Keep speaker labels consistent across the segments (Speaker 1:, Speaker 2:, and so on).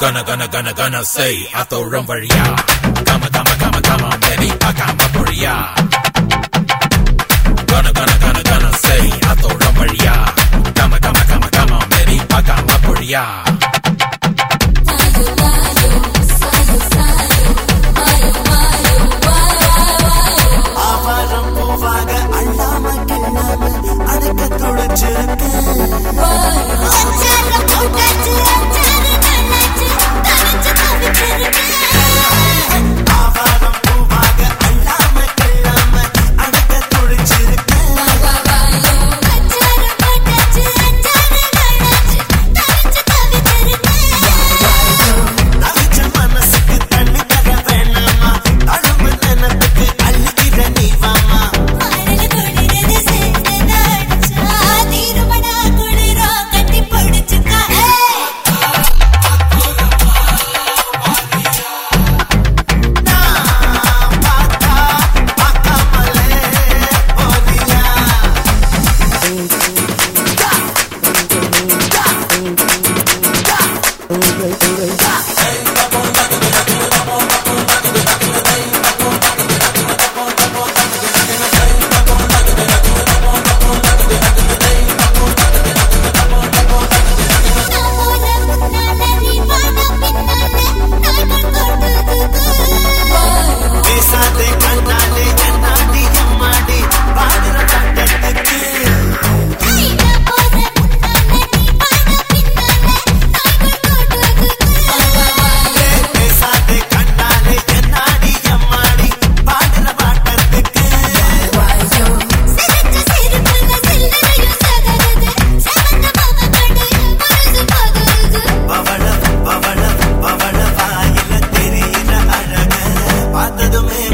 Speaker 1: gonna gonna gonna gonna say அத்தோழம் வழியா கம கம கம கம baby பார்க்காம பொழியா gonna gonna gonna gonna say அத்தோழம் வழியா கம கம கம கம baby பார்க்காம பொழியா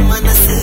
Speaker 2: மனசு